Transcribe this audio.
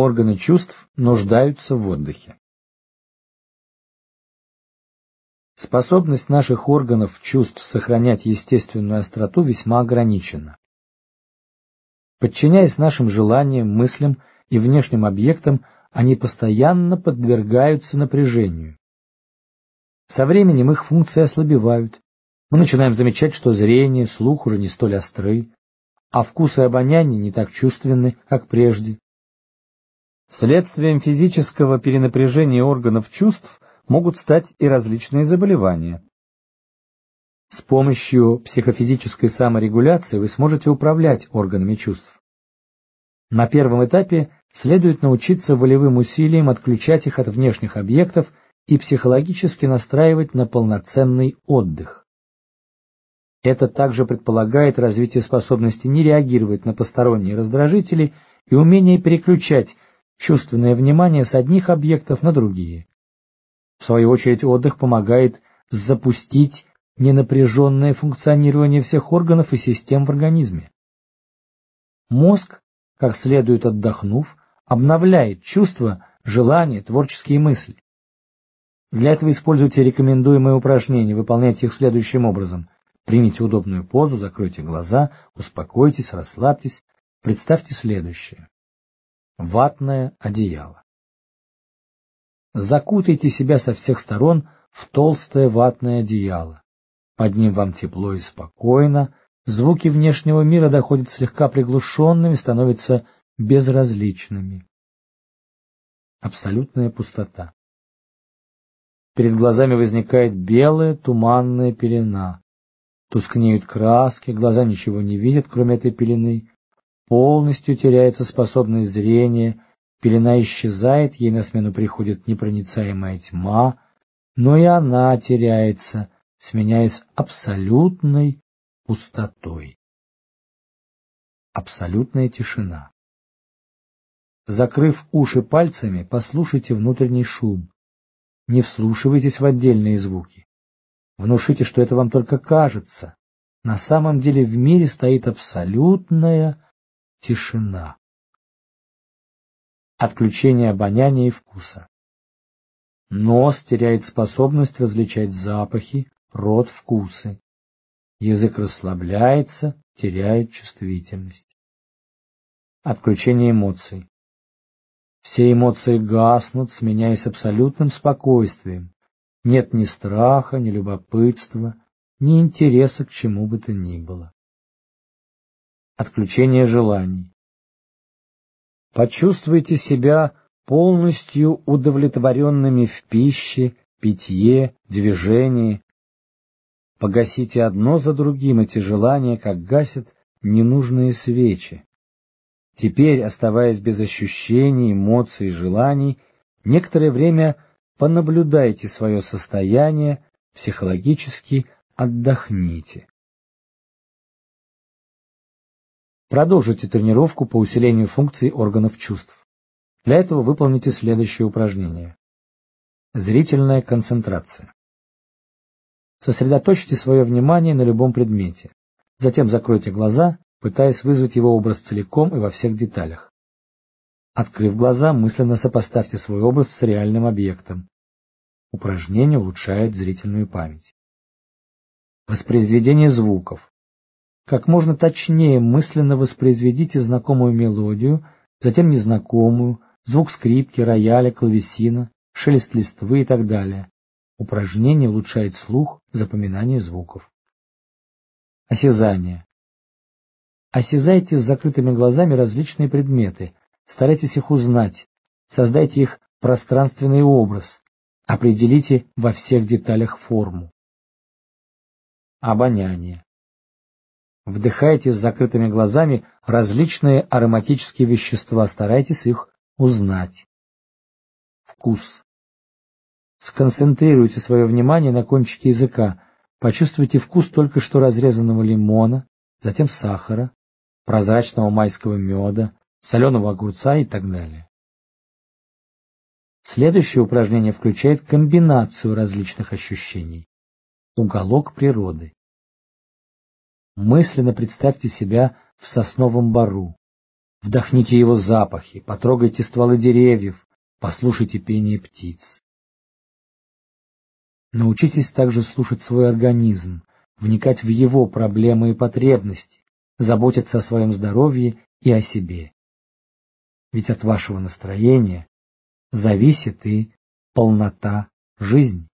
Органы чувств нуждаются в отдыхе. Способность наших органов чувств сохранять естественную остроту весьма ограничена. Подчиняясь нашим желаниям, мыслям и внешним объектам, они постоянно подвергаются напряжению. Со временем их функции ослабевают. Мы начинаем замечать, что зрение, слух уже не столь остры, а вкус и обоняние не так чувственны, как прежде. Следствием физического перенапряжения органов чувств могут стать и различные заболевания. С помощью психофизической саморегуляции вы сможете управлять органами чувств. На первом этапе следует научиться волевым усилием отключать их от внешних объектов и психологически настраивать на полноценный отдых. Это также предполагает развитие способности не реагировать на посторонние раздражители и умение переключать чувственное внимание с одних объектов на другие. В свою очередь отдых помогает запустить ненапряженное функционирование всех органов и систем в организме. Мозг, как следует отдохнув, обновляет чувства, желания, творческие мысли. Для этого используйте рекомендуемые упражнения, выполняйте их следующим образом. Примите удобную позу, закройте глаза, успокойтесь, расслабьтесь, представьте следующее. Ватное одеяло. Закутайте себя со всех сторон в толстое ватное одеяло. Под ним вам тепло и спокойно, звуки внешнего мира доходят слегка приглушенными, становятся безразличными. Абсолютная пустота. Перед глазами возникает белая туманная пелена. Тускнеют краски, глаза ничего не видят, кроме этой пелены. Полностью теряется способность зрения, Пелена исчезает, ей на смену приходит непроницаемая тьма, но и она теряется, сменяясь абсолютной пустотой. Абсолютная тишина. Закрыв уши пальцами, послушайте внутренний шум. Не вслушивайтесь в отдельные звуки. Внушите, что это вам только кажется. На самом деле в мире стоит абсолютная тишина. Отключение обоняния и вкуса. Нос теряет способность различать запахи, рот — вкусы. Язык расслабляется, теряет чувствительность. Отключение эмоций. Все эмоции гаснут, сменяясь абсолютным спокойствием. Нет ни страха, ни любопытства, ни интереса к чему бы то ни было. Отключение желаний. Почувствуйте себя полностью удовлетворенными в пище, питье, движении. Погасите одно за другим эти желания, как гасят ненужные свечи. Теперь, оставаясь без ощущений, эмоций и желаний, некоторое время понаблюдайте свое состояние, психологически отдохните. Продолжите тренировку по усилению функций органов чувств. Для этого выполните следующее упражнение. Зрительная концентрация. Сосредоточьте свое внимание на любом предмете. Затем закройте глаза, пытаясь вызвать его образ целиком и во всех деталях. Открыв глаза, мысленно сопоставьте свой образ с реальным объектом. Упражнение улучшает зрительную память. Воспроизведение звуков. Как можно точнее мысленно воспроизведите знакомую мелодию, затем незнакомую, звук скрипки, рояля, клавесина, шелест листвы и так далее. Упражнение улучшает слух, запоминание звуков. Осязание. Осязайте с закрытыми глазами различные предметы, старайтесь их узнать, создайте их пространственный образ, определите во всех деталях форму. Обоняние. Вдыхайте с закрытыми глазами различные ароматические вещества, старайтесь их узнать. Вкус. Сконцентрируйте свое внимание на кончике языка, почувствуйте вкус только что разрезанного лимона, затем сахара, прозрачного майского меда, соленого огурца и так далее. Следующее упражнение включает комбинацию различных ощущений. Уголок природы. Мысленно представьте себя в сосновом бору. Вдохните его запахи, потрогайте стволы деревьев, послушайте пение птиц. Научитесь также слушать свой организм, вникать в его проблемы и потребности, заботиться о своем здоровье и о себе. Ведь от вашего настроения зависит и полнота жизни.